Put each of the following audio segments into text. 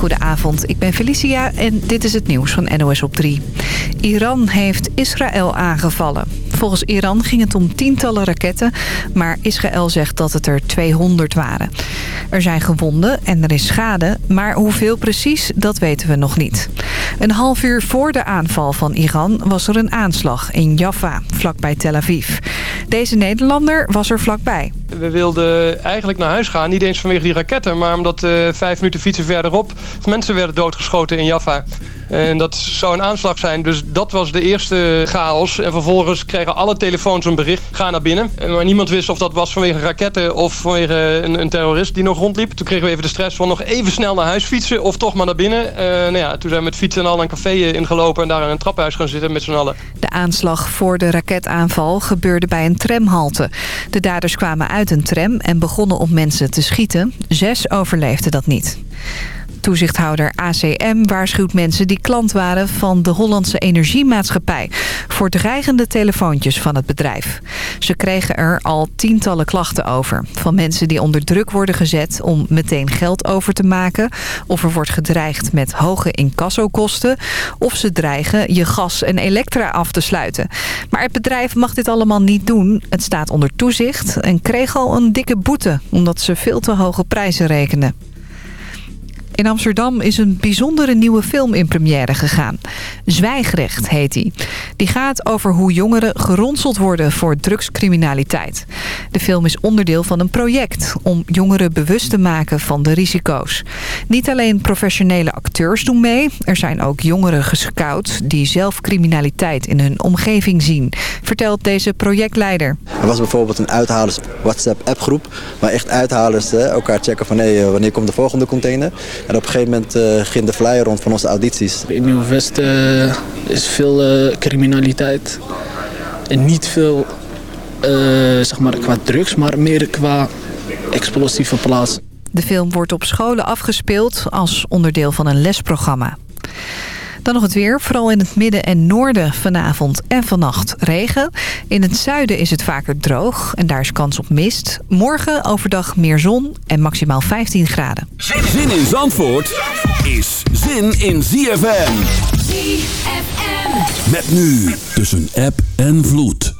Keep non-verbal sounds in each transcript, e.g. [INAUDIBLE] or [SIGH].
Goedenavond, ik ben Felicia en dit is het nieuws van NOS op 3. Iran heeft Israël aangevallen. Volgens Iran ging het om tientallen raketten, maar Israël zegt dat het er 200 waren. Er zijn gewonden en er is schade, maar hoeveel precies, dat weten we nog niet. Een half uur voor de aanval van Iran was er een aanslag in Jaffa, vlakbij Tel Aviv. Deze Nederlander was er vlakbij. We wilden eigenlijk naar huis gaan, niet eens vanwege die raketten... maar omdat uh, vijf minuten fietsen verderop mensen werden doodgeschoten in Jaffa. En dat zou een aanslag zijn. Dus dat was de eerste chaos. En vervolgens kregen alle telefoons een bericht. Ga naar binnen. Maar niemand wist of dat was vanwege raketten of vanwege een, een terrorist die nog rondliep. Toen kregen we even de stress van nog even snel naar huis fietsen of toch maar naar binnen. Uh, nou ja, toen zijn we met fietsen en al een café ingelopen en daar in een traphuis gaan zitten met z'n allen. De aanslag voor de raketaanval gebeurde bij een tramhalte. De daders kwamen uit een tram en begonnen op mensen te schieten. Zes overleefden dat niet. Toezichthouder ACM waarschuwt mensen die klant waren van de Hollandse Energiemaatschappij... voor dreigende telefoontjes van het bedrijf. Ze kregen er al tientallen klachten over. Van mensen die onder druk worden gezet om meteen geld over te maken... of er wordt gedreigd met hoge incassokosten... of ze dreigen je gas en elektra af te sluiten. Maar het bedrijf mag dit allemaal niet doen. Het staat onder toezicht en kreeg al een dikke boete... omdat ze veel te hoge prijzen rekenen. In Amsterdam is een bijzondere nieuwe film in première gegaan. Zwijgrecht heet die. Die gaat over hoe jongeren geronseld worden voor drugscriminaliteit. De film is onderdeel van een project om jongeren bewust te maken van de risico's. Niet alleen professionele acteurs doen mee. Er zijn ook jongeren gescout die zelf criminaliteit in hun omgeving zien. Vertelt deze projectleider. Er was bijvoorbeeld een uithalers WhatsApp appgroep. Waar echt uithalers hè, elkaar checken van hey, wanneer komt de volgende container. En op een gegeven moment uh, ging de flyer rond van onze audities. In Nieuw-West uh, is veel uh, criminaliteit. En niet veel zeg maar qua drugs, maar meer qua explosieve plaatsen. De film wordt op scholen afgespeeld als onderdeel van een lesprogramma. Dan nog het weer. Vooral in het midden en noorden vanavond en vannacht regen. In het zuiden is het vaker droog en daar is kans op mist. Morgen overdag meer zon en maximaal 15 graden. Zin in Zandvoort is zin in ZFM. ZFM. Met nu tussen app en vloed.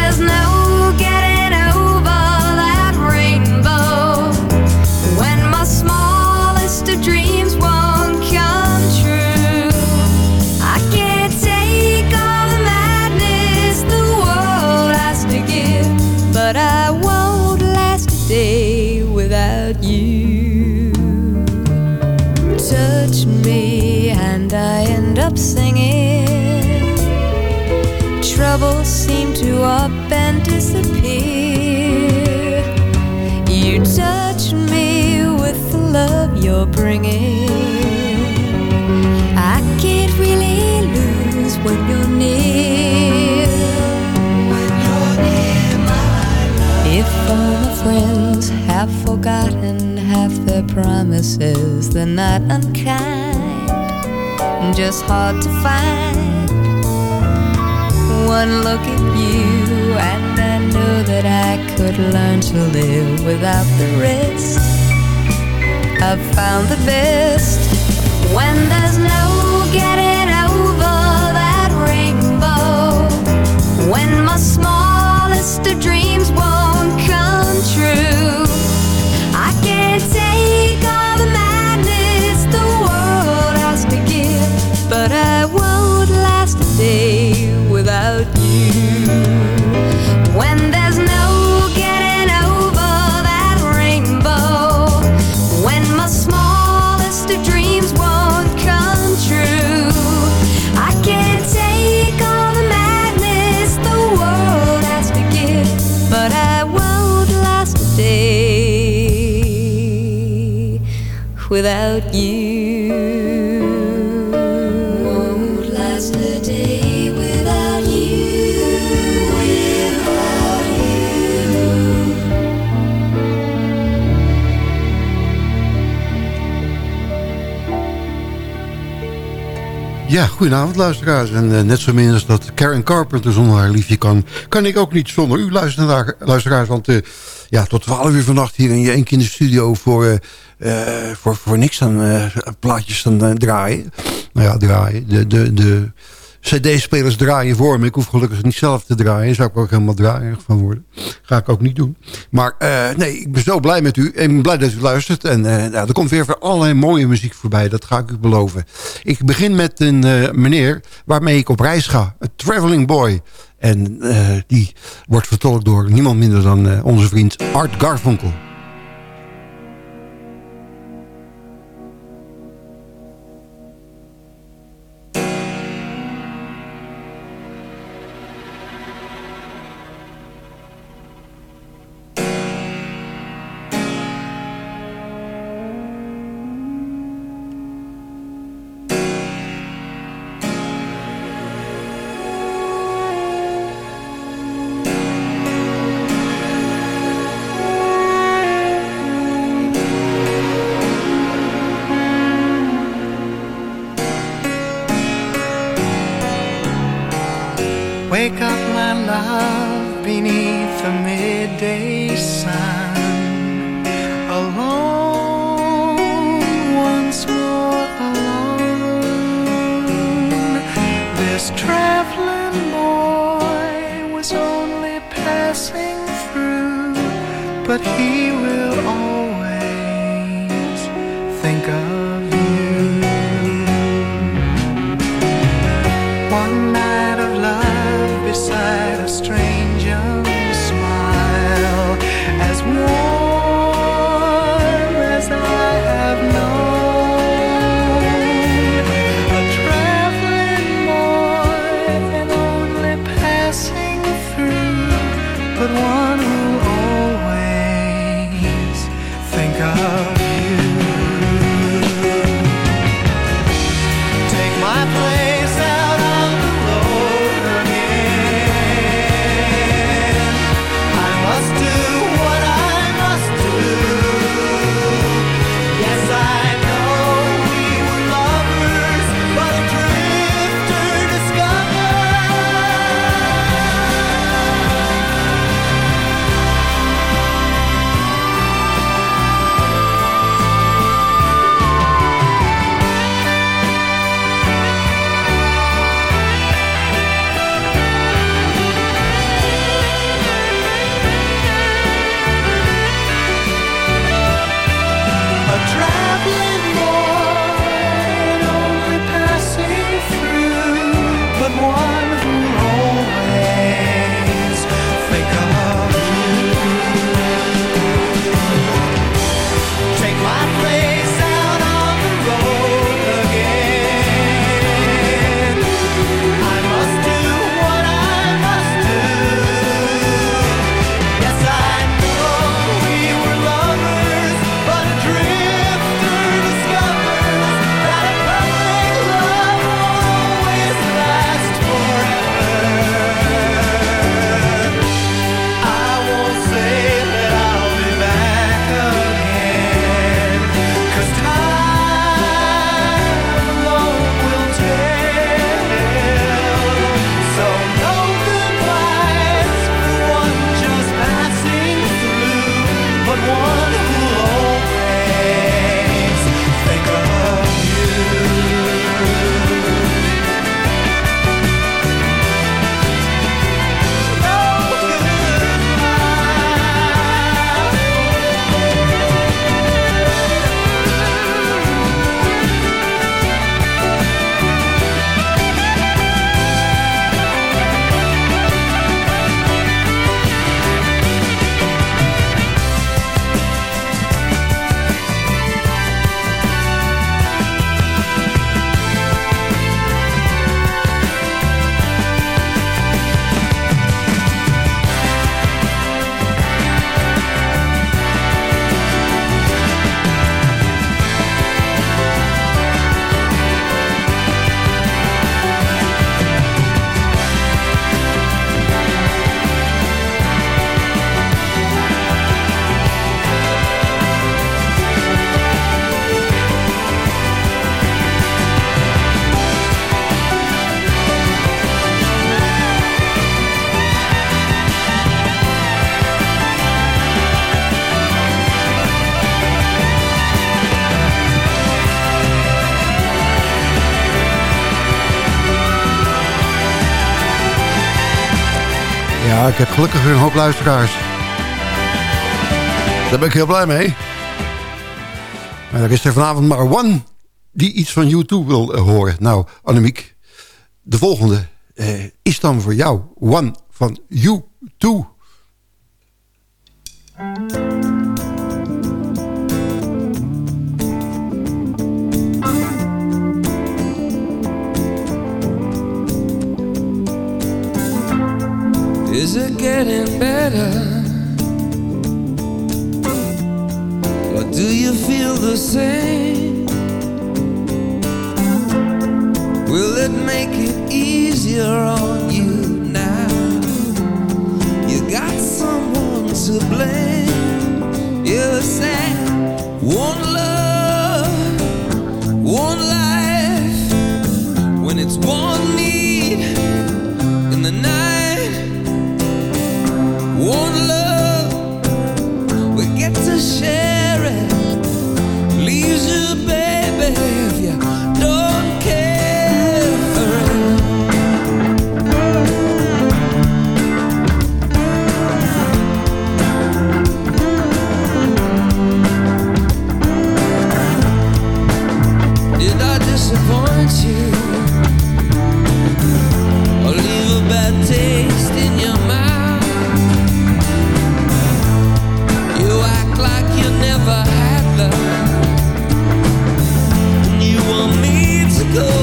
I can't really lose when you're near. If all my friends have forgotten half their promises, they're not unkind, just hard to find one look at you and I know that I could learn to live without the rest. I've found the best when there's no getting over that rainbow. When without you. Won't last a day without you. Without you. Ja, goedenavond luisteraars. En eh, net zo min als dat Karen Carpenter zonder haar liefje kan... kan ik ook niet zonder u luisteraar- luisteraars. Want eh, ja, tot 12 uur vannacht hier in je keer in de studio... voor, eh, eh, voor, voor niks aan eh, plaatjes eh, draaien. Nou ja, draaien. De, de, de cd-spelers draaien voor me. Ik hoef gelukkig niet zelf te draaien. Zou ik ook helemaal draaierig van worden. Ga ik ook niet doen. Maar nee, ik ben zo blij met u. Ik ben blij dat u luistert. En nou, er komt weer voor allerlei mooie muziek voorbij. Dat ga ik u beloven. Ik begin met een meneer waarmee ik op reis ga. Een traveling boy. En eh, die wordt vertolkt door niemand minder dan eh, onze vriend Art Garfunkel. Think of heb gelukkig weer een hoop luisteraars. Daar ben ik heel blij mee. Maar er is er vanavond maar one die iets van U2 wil eh, horen. Nou, Annemiek, de volgende eh, is dan voor jou. One van U2. Is it getting better? Or do you feel the same? Will it make it easier on you now? You got someone to blame. You say, one love, one life, when it's one go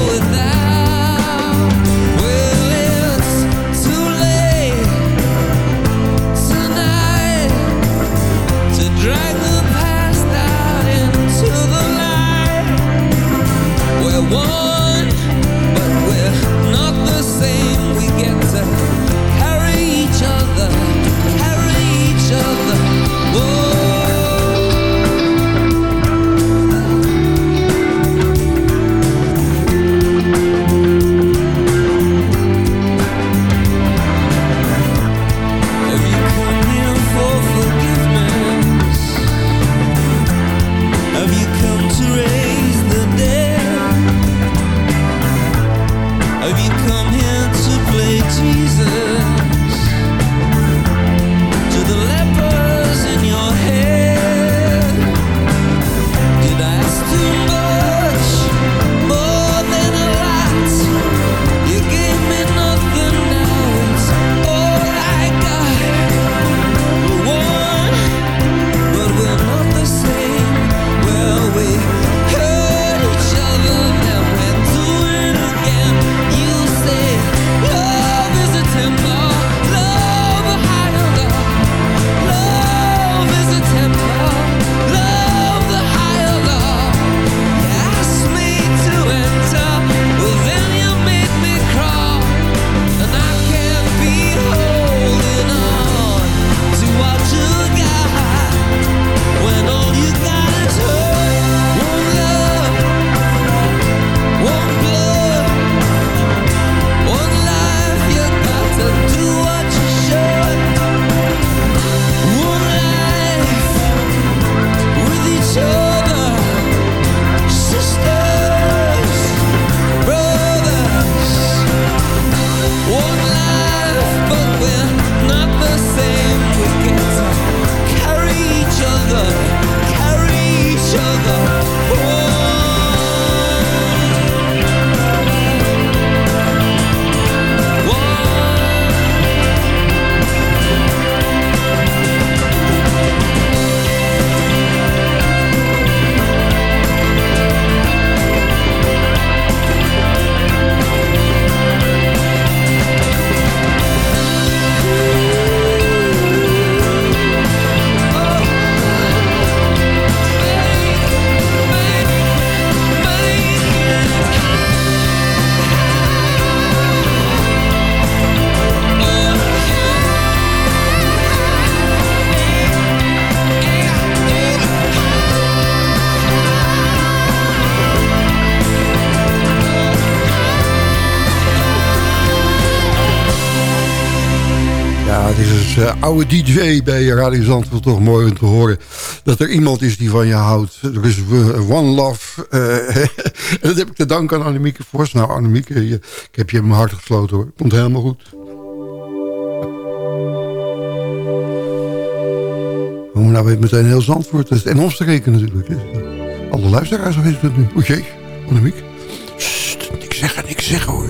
oude DJ bij Radio Zandvoort toch mooi om te horen. Dat er iemand is die van je houdt. Er is eh, one love. Uh, [LAUGHS] dat heb ik te danken aan Annemieke Vos. Nou Annemieke, eh, ik heb je in mijn hart gesloten hoor. Komt helemaal goed. We nou weet meteen heel Zandvoort. En omstreken natuurlijk. Alle luisteraars weten het nu. O jee, Ik Sst, niks zeggen, niks zeggen hoor.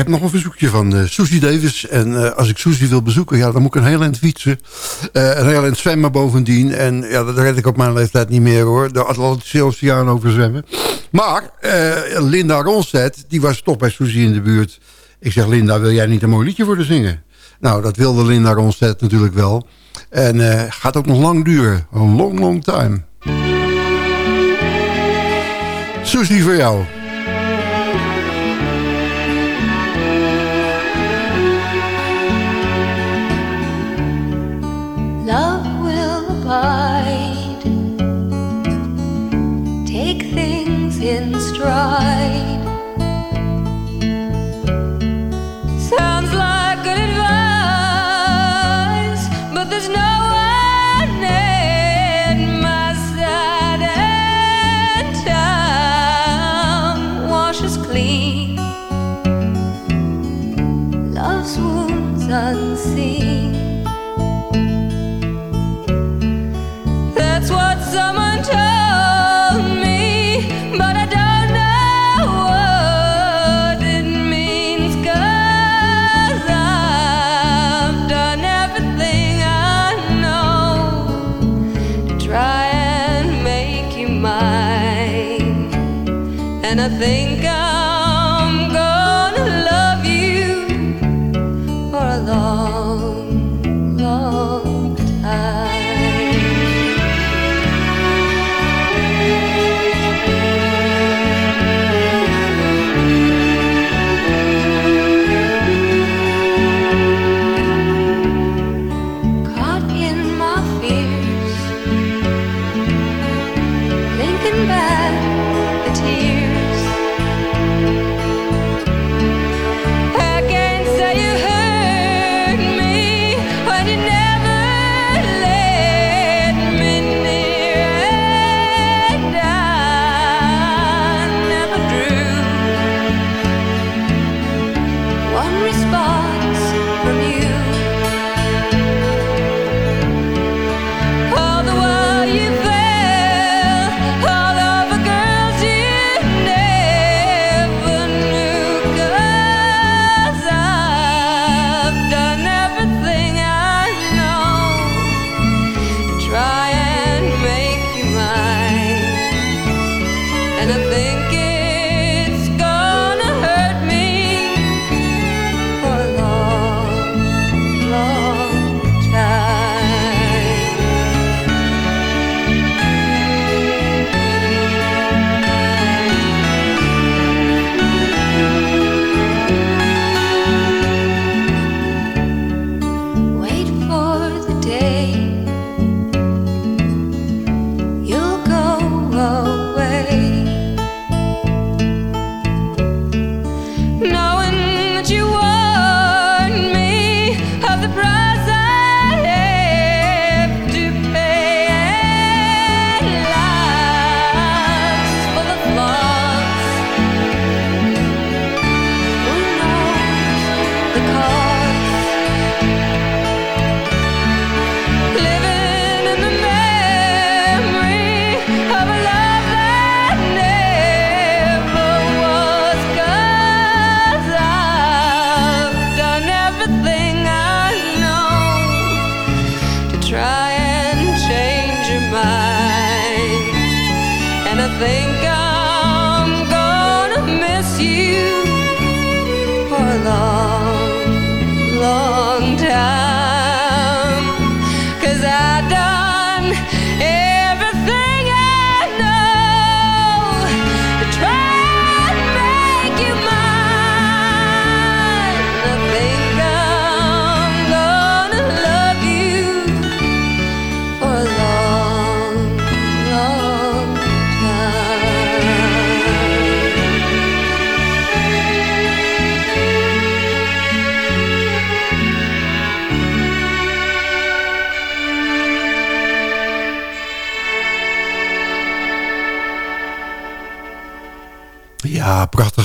Heb nog een verzoekje van eh Susie Davis. En eh, als ik Susie wil bezoeken, ja, dan moet ik een heel eind fietsen. Eh, een heel eind zwemmen bovendien. En ja, dat red ik op mijn leeftijd niet meer hoor. De Atlantische Oceaan over zwemmen. Maar Linda Ronstedt, die was toch bij Susie in de buurt. Ik zeg, Linda, wil jij niet een mooi liedje voor haar zingen? Nou, dat wilde Linda Ronstedt natuurlijk wel. En gaat ook nog lang duren. A long, long time. Susie, voor jou. I think I'm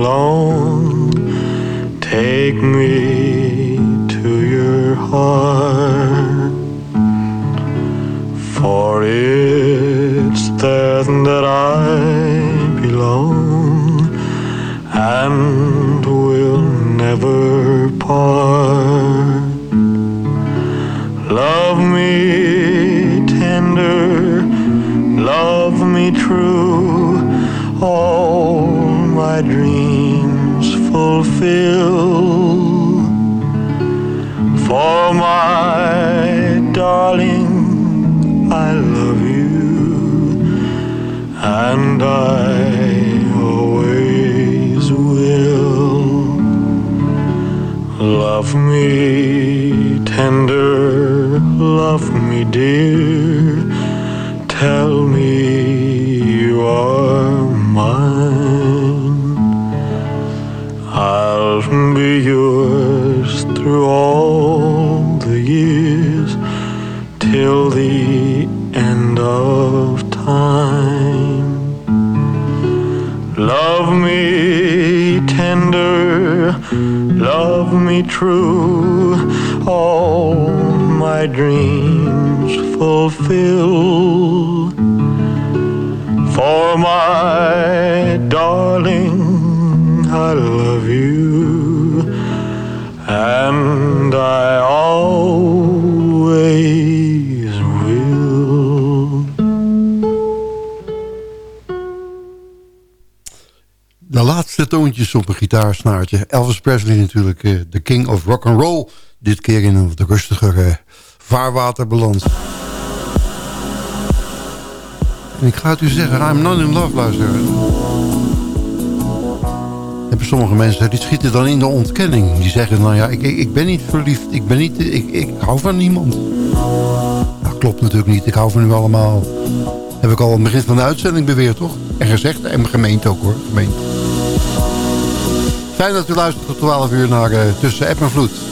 long, take me to your heart. For it's there that I belong and will never part. Love me tender, love me true, all my dreams fulfill. For my darling, I love you, and I always will. Love me tender, love me dear, me tender, love me true, all my dreams fulfill. For my darling, I love you, and I always De laatste toontjes op een gitaarsnaartje. Elvis Presley natuurlijk, eh, de king of rock and roll. Dit keer in een wat rustiger eh, vaarwater beland. En ik ga het u zeggen, I'm not in love, luisteraars. Hebben sommige mensen, die schieten dan in de ontkenning. Die zeggen, nou ja, ik, ik, ben niet verliefd. Ik, ben niet, ik, ik hou van niemand. Dat klopt natuurlijk niet. Ik hou van u allemaal. Heb ik al aan het begin van de uitzending beweerd, toch? En gezegd, en gemeend ook hoor. Gemeend. Fijn dat u luistert tot 12 uur naar uh, Tussen App en Vloed.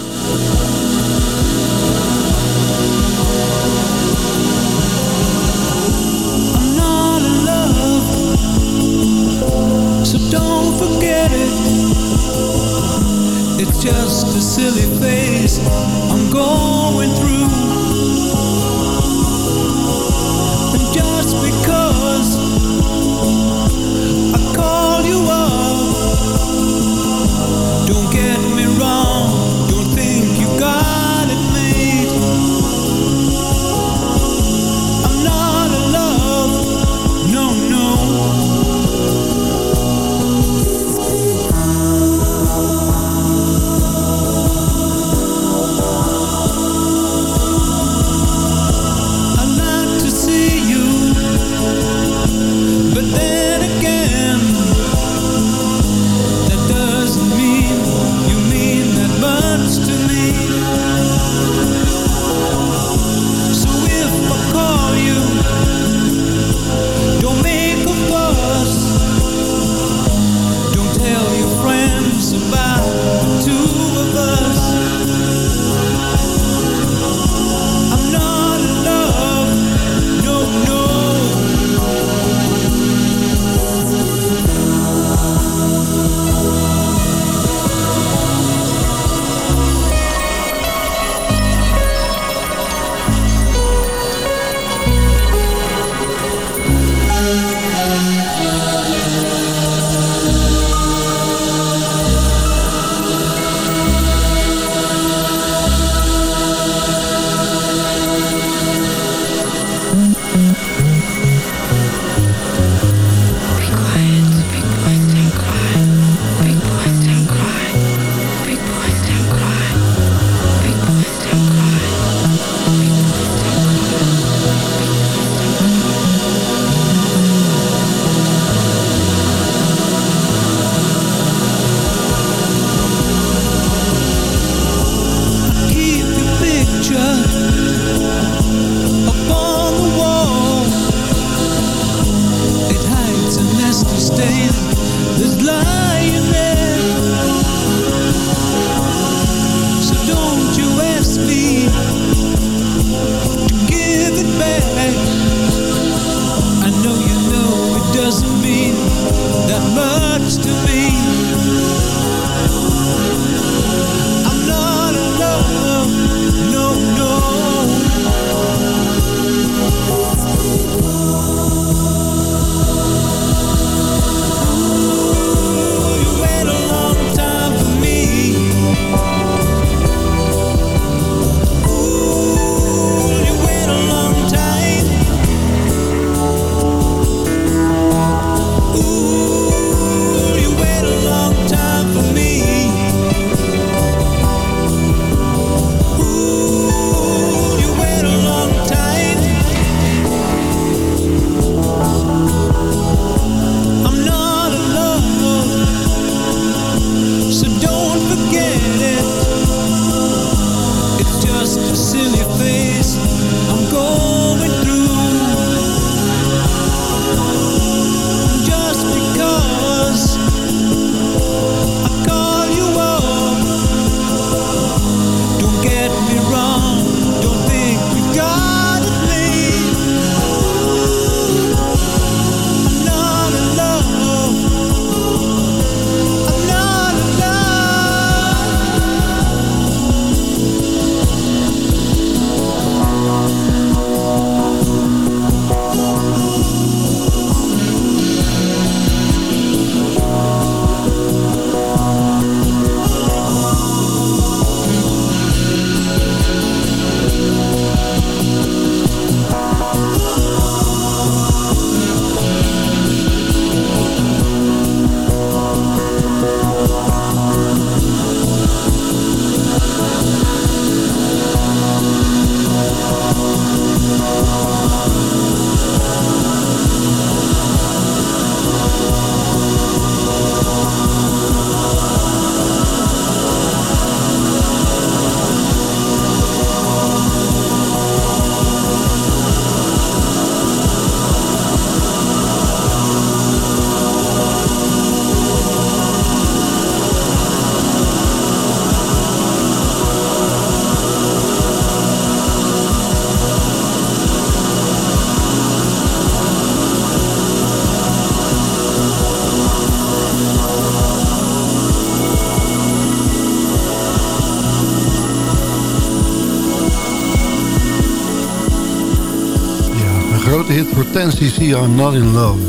10cc, I'm Not In Love.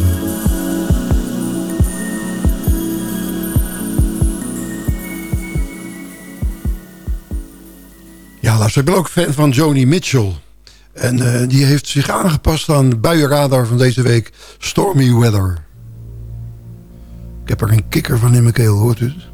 Ja, luister, ik ben ook fan van Joni Mitchell. En uh, die heeft zich aangepast aan de buienradar van deze week. Stormy Weather. Ik heb er een kikker van in mijn keel, hoort u het?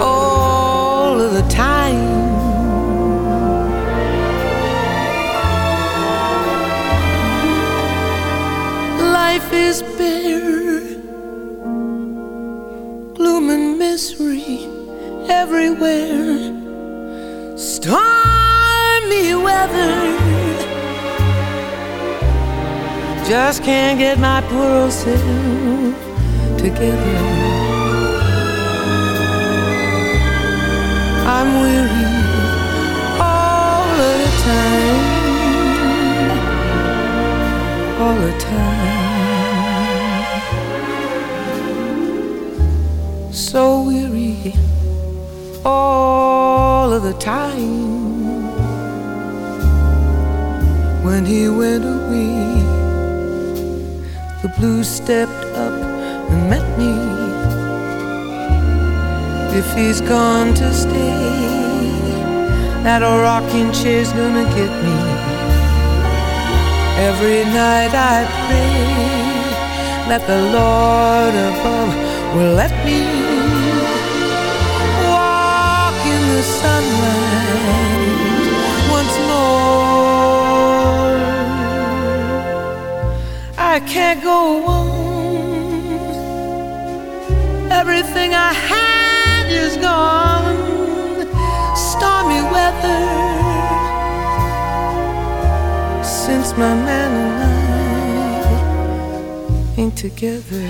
All of the time. Life is bare Gloom and misery everywhere. Stormy weather. Just can't get my poor old self together I'm weary all of the time. All the time. So weary all of the time. When he went away the blues stepped up and met me. If he's gone to stay that rocking chair's gonna get me every night I pray that the Lord above will let me walk in the sunlight once more. I can't go on. Everything I had is gone. Since my man and I ain't together.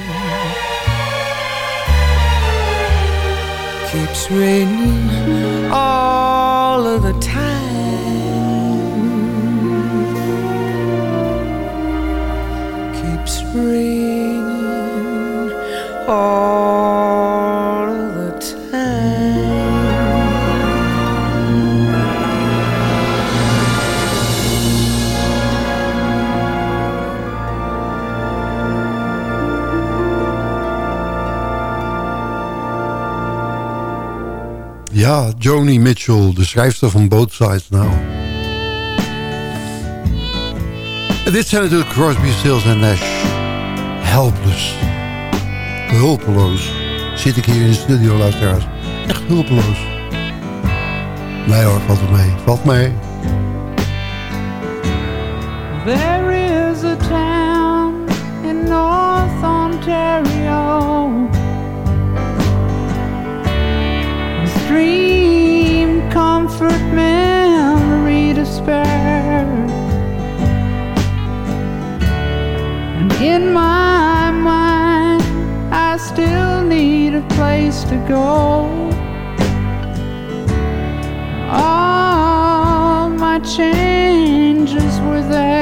keeps raining all of the time. Keeps raining all Ja, Joni Mitchell, de schrijfster van Both Sides Now. En dit zijn natuurlijk Crosby, Stills en Nash. Helpless. Hulpeloos. Zit ik hier in de studio, luisteraars. Echt hulpeloos. Nee hoor, valt het mee. Valt mee. There is a town in North Ontario. A stream, comfort, memory spare. And in my mind, I still need a place to go. All my changes were there.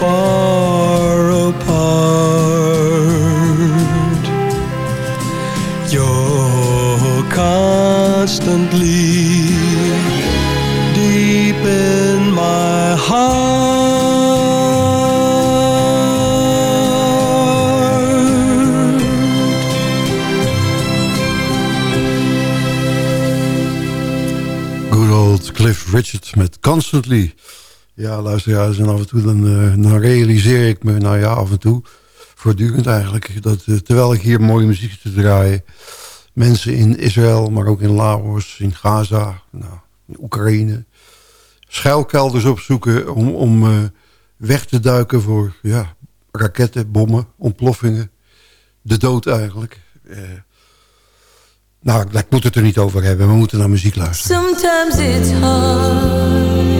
far apart, you're constantly deep in my heart. Good old Cliff Richard met Constantly. Ja, luisteraars, en af en toe dan, eh, dan realiseer ik me, nou ja, af en toe, voortdurend eigenlijk, dat eh, terwijl ik hier mooie muziek te draaien, mensen in Israël, maar ook in Laos, in Gaza, nou, in Oekraïne, schuilkelders opzoeken om, om eh, weg te duiken voor ja, raketten, bommen, ontploffingen, de dood eigenlijk. Eh, nou, ik moet het er niet over hebben, we moeten naar muziek luisteren. Sometimes it's hard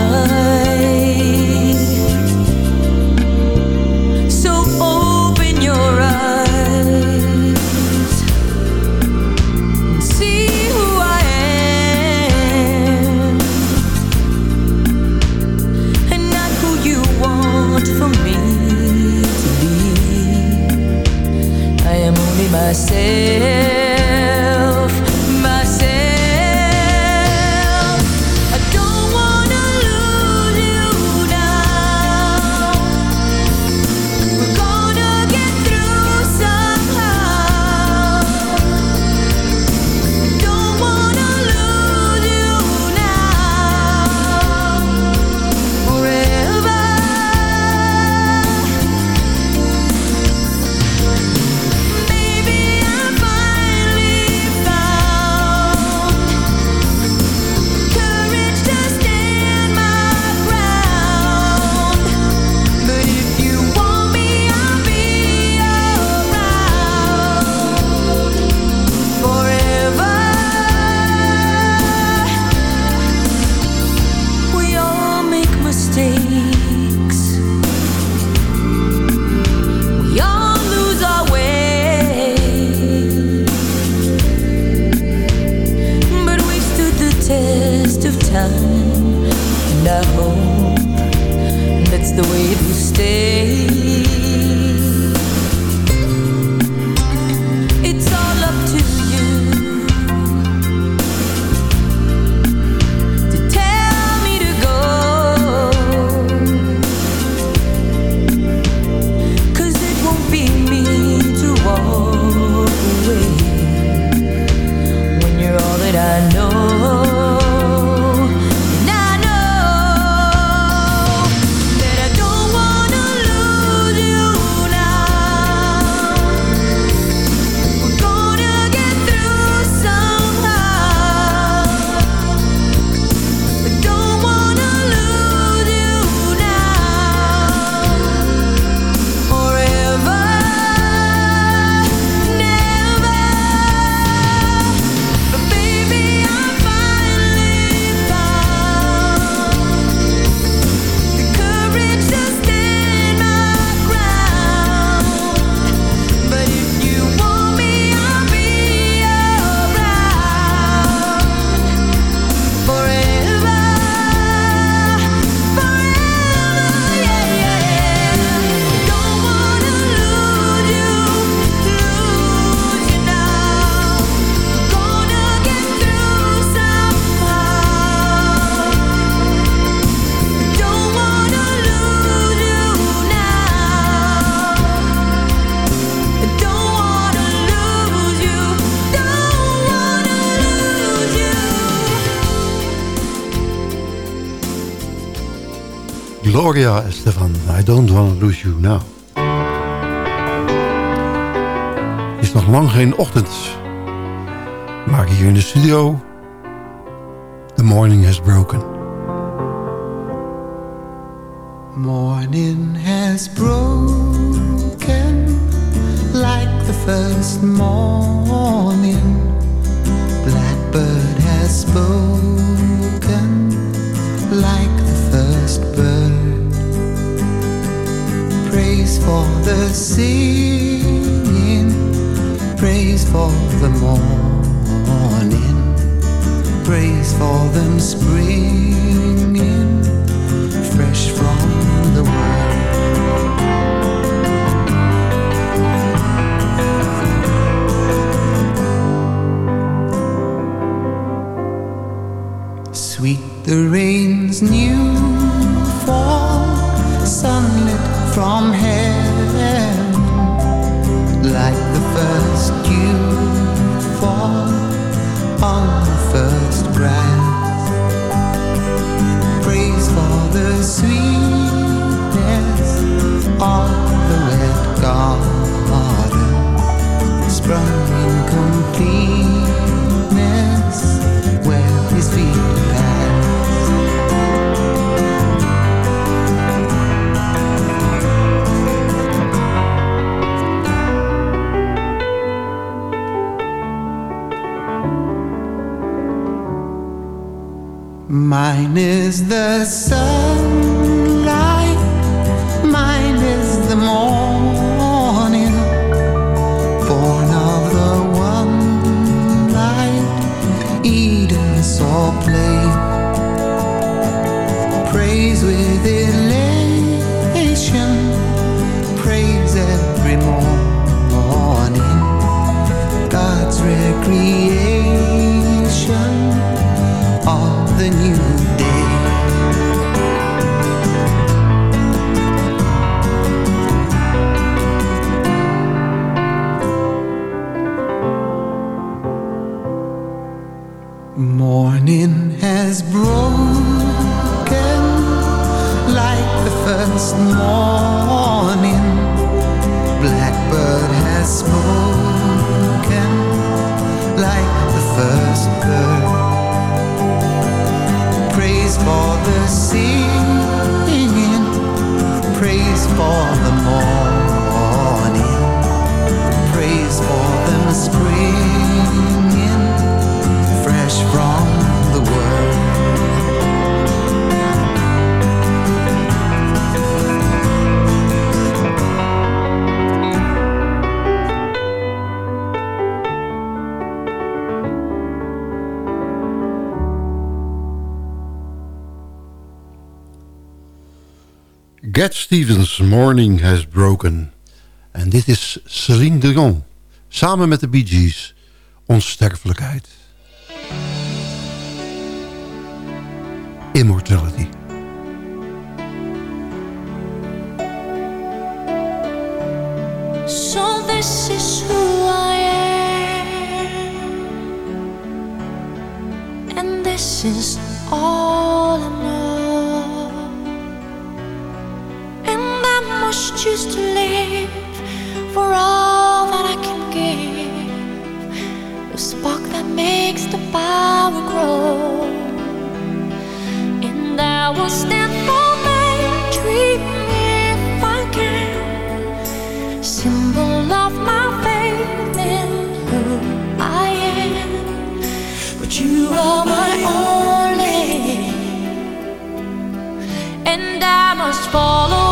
Gloria Estefan, I don't want to lose you now. Het is nog lang geen ochtend. Maar hier in de studio... The morning has broken. Morning has broken Like the first morning Blackbird has spoken for the singing, praise for the morning, praise for them springing fresh from the world. Sweet the rain's new fall, sunlit from heaven like the first dew fall on the first grass. Praise for the sweetness of the red garden, sprung incomplete. Mine is the sun. Stevens, Morning Has Broken. En dit is Celine Dion, samen met de Bee Gees, Onsterfelijkheid. Immortality. So this is I will stand for my dream if I can. Symbol of my faith in who I am. But you are my only, and I must follow.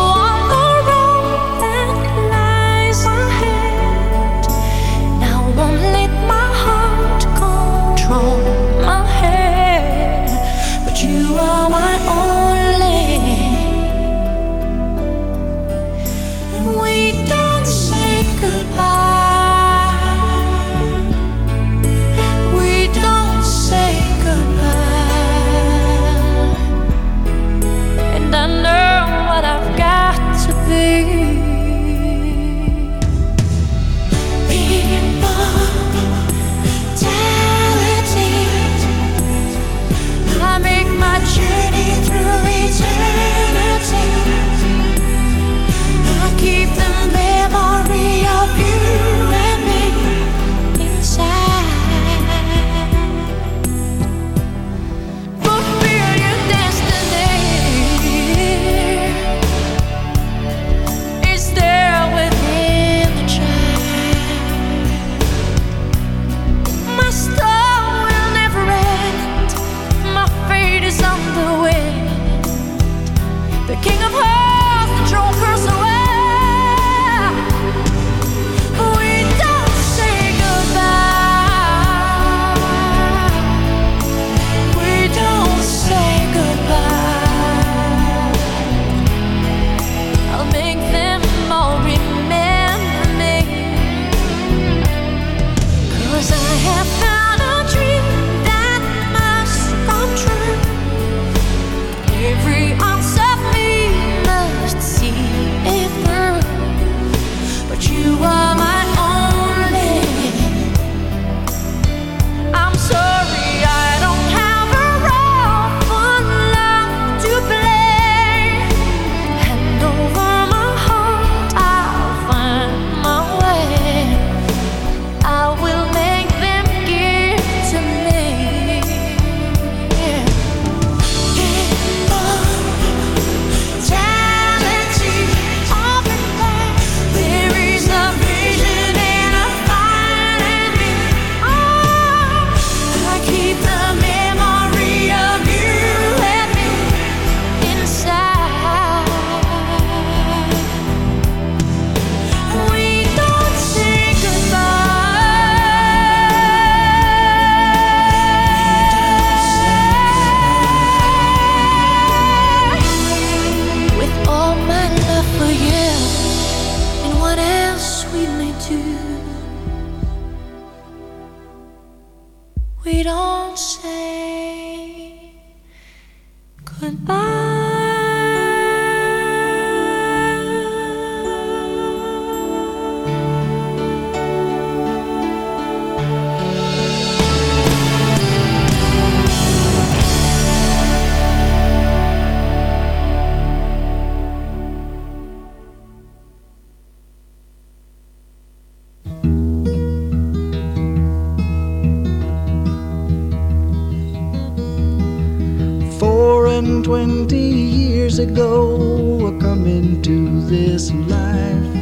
and twenty years ago I come into this life.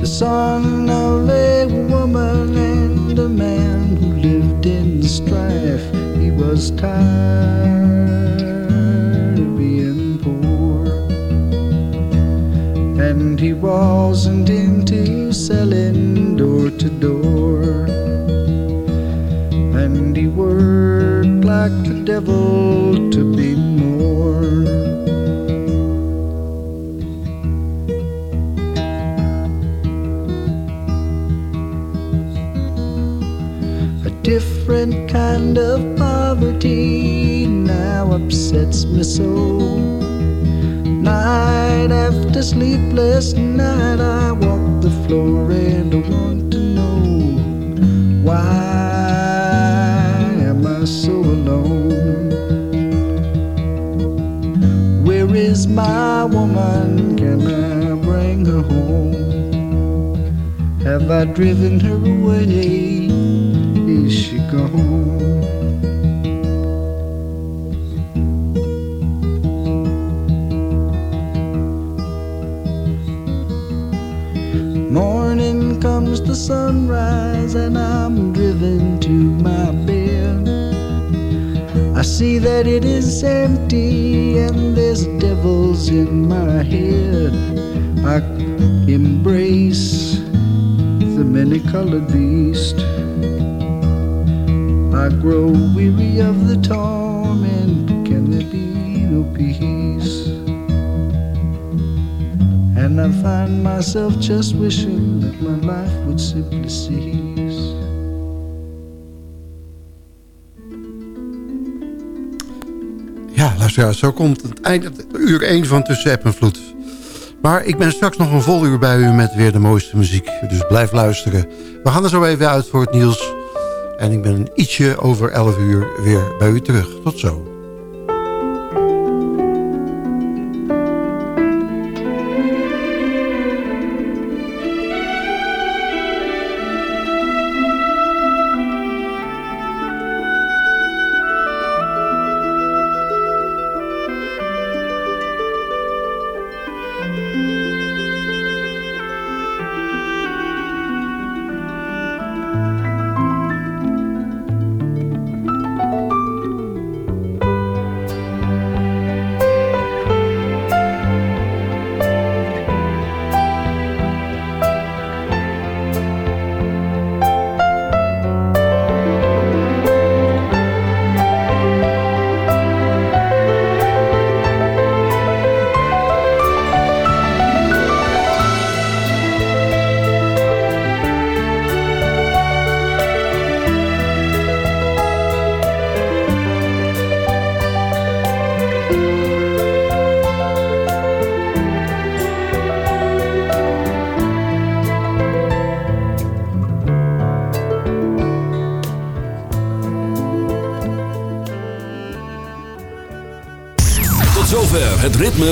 The son of a woman and a man who lived in strife. He was tired of being poor. And he wasn't into selling door to door. And he worked like the devil to of poverty now upsets me so. Night after sleepless night, I walk the floor and I want to know why am I so alone? Where is my woman? Can I bring her home? Have I driven her away? Morning comes the sunrise, and I'm driven to my bed. I see that it is empty, and there's devils in my head. I embrace the many colored beast. I grow weary of the torment. Can there be no peace? And I find myself just wishing that my life would simply cease. Ja, luisteraars, zo komt het eind, het uur 1 van Tussen App en Vloed. Maar ik ben straks nog een vol uur bij u met weer de mooiste muziek. Dus blijf luisteren. We gaan er zo even uit voor het nieuws. En ik ben ietsje over 11 uur weer bij u terug. Tot zo.